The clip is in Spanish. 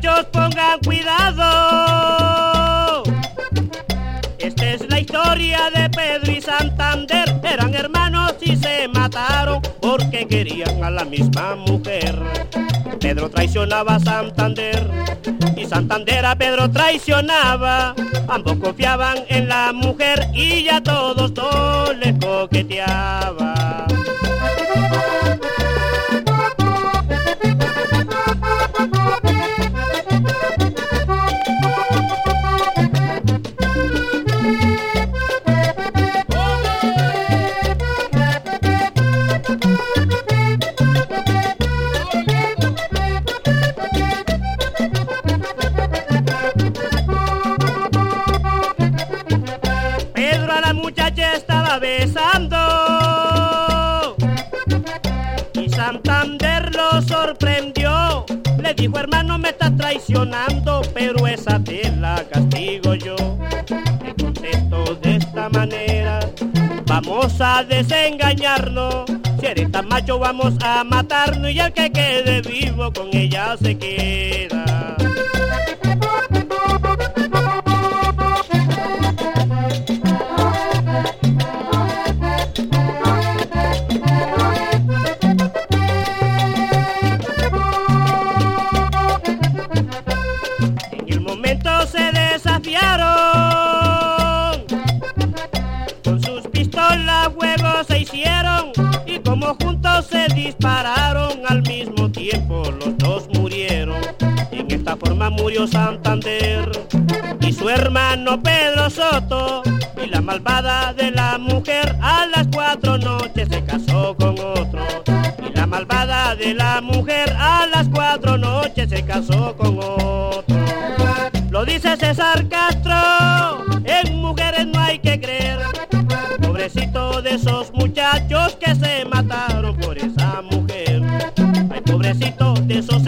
muchachos pongan cuidado. Esta es la historia de Pedro y Santander. Eran hermanos y se mataron porque querían a la misma mujer. Pedro traicionaba a Santander y Santander a Pedro traicionaba. Ambos confiaban en la mujer y ya todos todos les coqueteaban. Santander lo sorprendió. Le dijo, hermano, me estás traicionando, pero esa te la castigo yo. Le contesto de esta manera, vamos a desengañarnos. Si eres tan macho, vamos a matarnos y el que quede vivo con ella se queda. Y como juntos se dispararon al mismo tiempo los dos murieron. En esta forma murió Santander y su hermano Pedro Soto y la malvada de la mujer a las cuatro noches se casó con otro. Y la malvada de la mujer a las cuatro noches se casó con otro. Lo dice César Castro, Pobrecito de esos muchachos que se mataron por esa mujer. Ay, pobrecito de esos